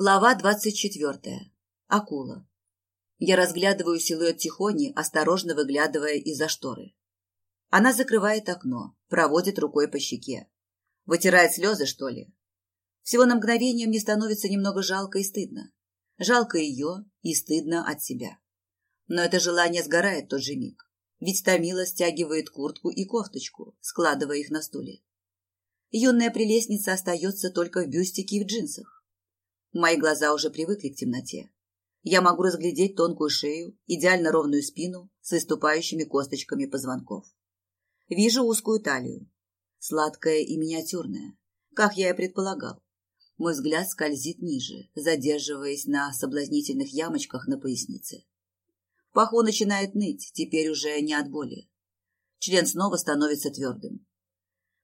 Глава двадцать четвертая. Акула. Я разглядываю силуэт Тихони, осторожно выглядывая из-за шторы. Она закрывает окно, проводит рукой по щеке. Вытирает слезы, что ли? Всего на мгновение мне становится немного жалко и стыдно. Жалко ее и стыдно от себя. Но это желание сгорает тот же миг. Ведь Томила стягивает куртку и кофточку, складывая их на стуле. Юная прелестница остается только в бюстике и в джинсах. Мои глаза уже привыкли к темноте. Я могу разглядеть тонкую шею, идеально ровную спину с выступающими косточками позвонков. Вижу узкую талию, сладкая и миниатюрная, как я и предполагал. Мой взгляд скользит ниже, задерживаясь на соблазнительных ямочках на пояснице. В паху начинает ныть, теперь уже не от боли. Член снова становится твердым.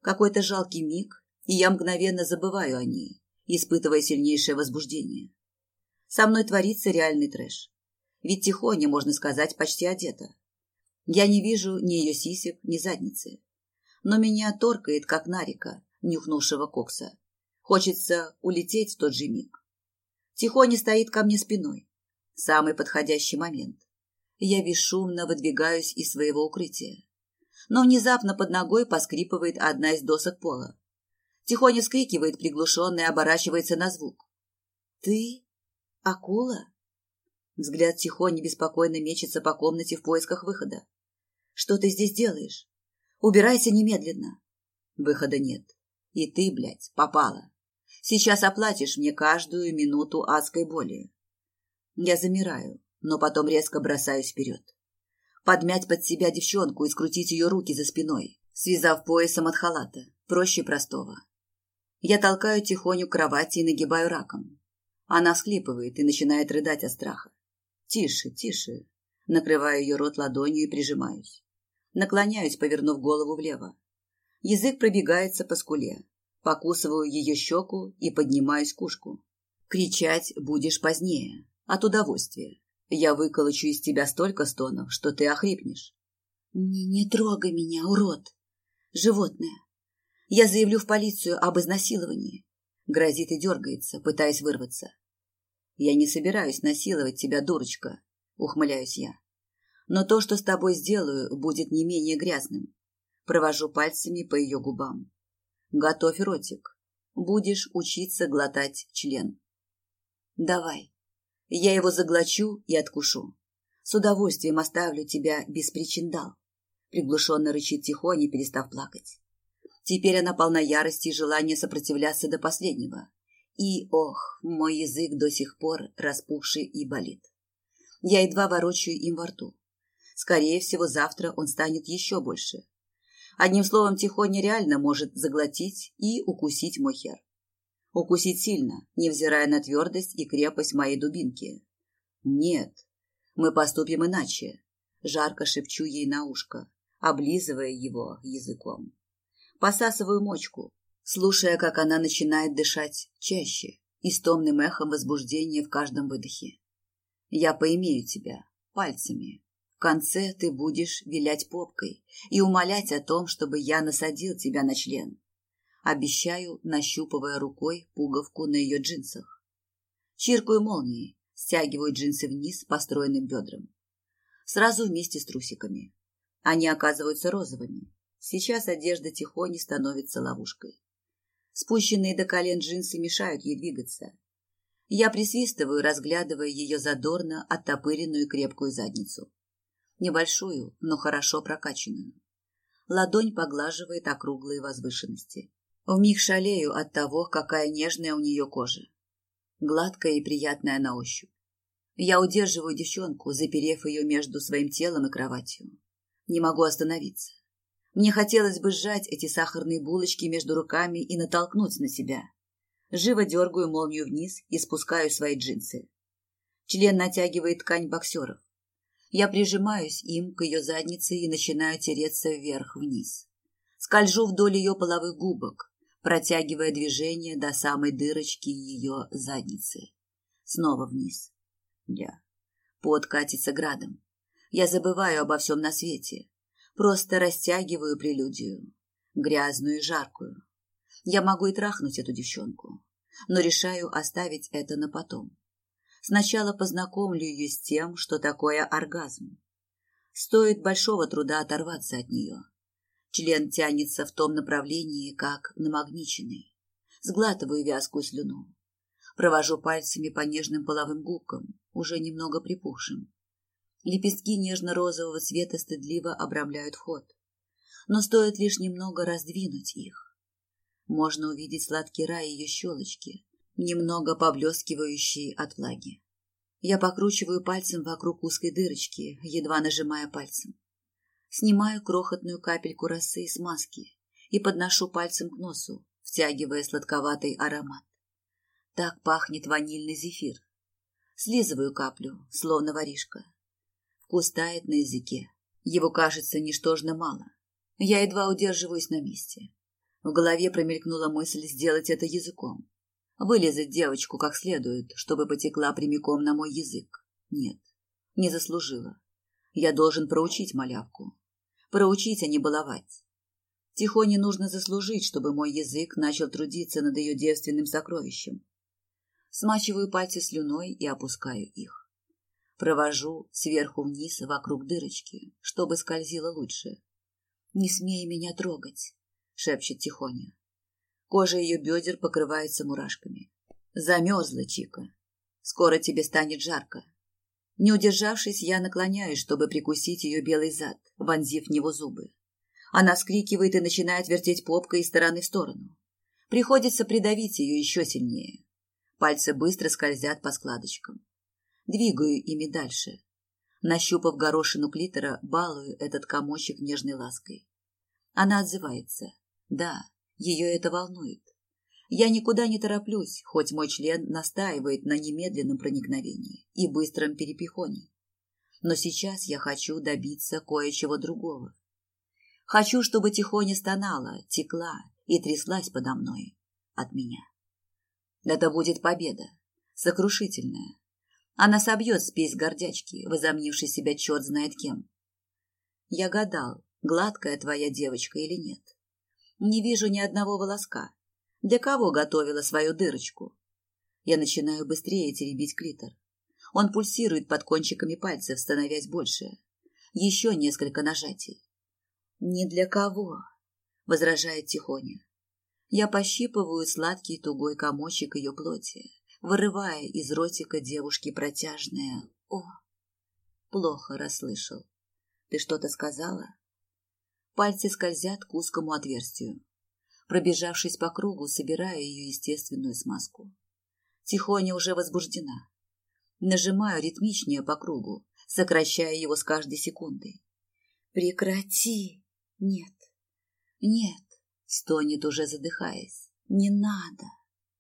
Какой-то жалкий миг, и я мгновенно забываю о ней, испытывая сильнейшее возбуждение. Со мной творится реальный трэш. Ведь Тихоня, можно сказать, почти одета. Я не вижу ни ее сисек, ни задницы. Но меня торкает, как нарика, нюхнувшего кокса. Хочется улететь в тот же миг. Тихоня стоит ко мне спиной. Самый подходящий момент. Я бесшумно выдвигаюсь из своего укрытия. Но внезапно под ногой поскрипывает одна из досок пола. Тихоня вскрикивает приглушенно и оборачивается на звук. «Ты? Акула?» Взгляд Тихони беспокойно мечется по комнате в поисках выхода. «Что ты здесь делаешь? Убирайся немедленно!» Выхода нет. И ты, блядь, попала. Сейчас оплатишь мне каждую минуту адской боли. Я замираю, но потом резко бросаюсь вперед. Подмять под себя девчонку и скрутить ее руки за спиной, связав поясом от халата. Проще простого. Я толкаю тихоню к кровати и нагибаю раком. Она всхлипывает и начинает рыдать от страха. Тише, тише. Накрываю ее рот ладонью и прижимаюсь. Наклоняюсь, повернув голову влево. Язык пробегается по скуле. Покусываю ее щеку и поднимаюсь к ушку. Кричать будешь позднее. От удовольствия. Я выколочу из тебя столько стонов, что ты охрипнешь. Не, не трогай меня, урод. Животное. Я заявлю в полицию об изнасиловании. Грозит и дергается, пытаясь вырваться. Я не собираюсь насиловать тебя, дурочка, ухмыляюсь я. Но то, что с тобой сделаю, будет не менее грязным. Провожу пальцами по ее губам. Готовь ротик. Будешь учиться глотать член. Давай. Я его заглочу и откушу. С удовольствием оставлю тебя без причиндал. Приглушенно рычит тихоня, перестав плакать. Теперь она полна ярости и желания сопротивляться до последнего. И, ох, мой язык до сих пор распухший и болит. Я едва ворочаю им во рту. Скорее всего, завтра он станет еще больше. Одним словом, Тихоня реально может заглотить и укусить мой хер. Укусить сильно, невзирая на твердость и крепость моей дубинки. Нет, мы поступим иначе. Жарко шепчу ей на ушко, облизывая его языком посасываю мочку, слушая, как она начинает дышать чаще и с томным эхом возбуждения в каждом выдохе. Я поимею тебя пальцами. В конце ты будешь вилять попкой и умолять о том, чтобы я насадил тебя на член. Обещаю, нащупывая рукой пуговку на ее джинсах. Чиркаю молнией, стягиваю джинсы вниз по стройным бедрам. Сразу вместе с трусиками. Они оказываются розовыми, Сейчас одежда Тихони становится ловушкой. Спущенные до колен джинсы мешают ей двигаться. Я присвистываю, разглядывая ее задорно оттопыренную крепкую задницу. Небольшую, но хорошо прокачанную. Ладонь поглаживает округлые возвышенности. Вмиг шалею от того, какая нежная у нее кожа. Гладкая и приятная на ощупь. Я удерживаю девчонку, заперев ее между своим телом и кроватью. Не могу остановиться. Мне хотелось бы сжать эти сахарные булочки между руками и натолкнуть на себя. Живо дергаю молнию вниз и спускаю свои джинсы. Член натягивает ткань боксеров. Я прижимаюсь им к ее заднице и начинаю тереться вверх-вниз. Скольжу вдоль ее половых губок, протягивая движение до самой дырочки ее задницы. Снова вниз. Ля. Пот катится градом. Я забываю обо всем на свете. Просто растягиваю прелюдию, грязную и жаркую. Я могу и трахнуть эту девчонку. но решаю оставить это на потом. Сначала познакомлю ее с тем, что такое оргазм. Стоит большого труда оторваться от нее. Член тянется в том направлении, как намагниченный. Сглатываю вязкую слюну. Провожу пальцами по нежным половым губкам, уже немного припухшим. Лепестки нежно-розового цвета стыдливо обрамляют вход. Но стоит лишь немного раздвинуть их. Можно увидеть сладкий рай ее щелочки, немного поблескивающие от влаги. Я покручиваю пальцем вокруг узкой дырочки, едва нажимая пальцем. Снимаю крохотную капельку росы с маски и подношу пальцем к носу, втягивая сладковатый аромат. Так пахнет ванильный зефир. Слизываю каплю, словно воришка. Вкус тает на языке. Его кажется ничтожно мало. Я едва удерживаюсь на месте. В голове промелькнула мысль сделать это языком. Вылезать девочку как следует, чтобы потекла прямиком на мой язык. Нет, не заслужила. Я должен проучить малявку. Проучить, а не баловать. Тихоне нужно заслужить, чтобы мой язык начал трудиться над ее девственным сокровищем. Смачиваю пальцы слюной и опускаю их. Провожу сверху вниз вокруг дырочки, чтобы скользило лучше. «Не смей меня трогать», — шепчет тихоня. Кожа ее бедер покрывается мурашками. Замерзла Чика. Скоро тебе станет жарко. Не удержавшись, я наклоняюсь, чтобы прикусить ее белый зад, вонзив в него зубы. Она вскрикивает и начинает вертеть попкой из стороны в сторону. Приходится придавить ее еще сильнее. Пальцы быстро скользят по складочкам. Двигаю ими дальше. Нащупав горошину клитора, балую этот комочек нежной лаской. Она отзывается. Да, ее это волнует. Я никуда не тороплюсь, хоть мой член настаивает на немедленном проникновении и быстром перепихоне. Но сейчас я хочу добиться кое-чего другого. Хочу, чтобы тихоня стонала, текла и тряслась подо мной от меня. Это будет победа, сокрушительная, она собьет спесь гордячки, возомнившей себя черт знает кем. Я гадал, гладкая твоя девочка или нет. Не вижу ни одного волоска. Для кого готовила свою дырочку? Я начинаю быстрее теребить клитор. Он пульсирует под кончиками пальцев, становясь больше. Еще несколько нажатий. «Не для кого», — возражает Тихоня. Я пощипываю сладкий тугой комочек ее плоти, вырывая из ротика девушки протяжное «О!». Плохо расслышал. «Ты что-то сказала?» Пальцы скользят к узкому отверстию. Пробежавшись по кругу, собираю ее естественную смазку. Тихоня уже возбуждена. Нажимаю ритмичнее по кругу, сокращая его с каждой секундой. «Прекрати!» «Нет, нет!» — стонет уже задыхаясь. «Не надо!»